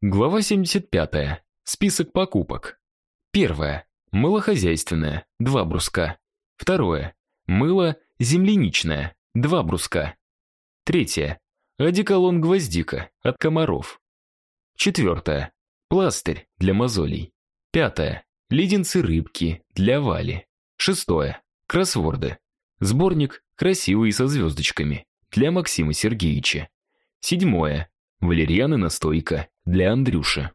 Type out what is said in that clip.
Глава 75. Список покупок. Первое. Мыло хозяйственное, 2 бруска. Второе. Мыло земляничное, 2 бруска. Третье. Одеколон гвоздика от комаров. Четвертое. Пластырь для мозолей. Пятое. Леденцы рыбки для Вали. Шестое. Кроссворды. Сборник красивый со звездочками для Максима Сергеевича. Седьмое. Валерьяна настойка для Андрюши.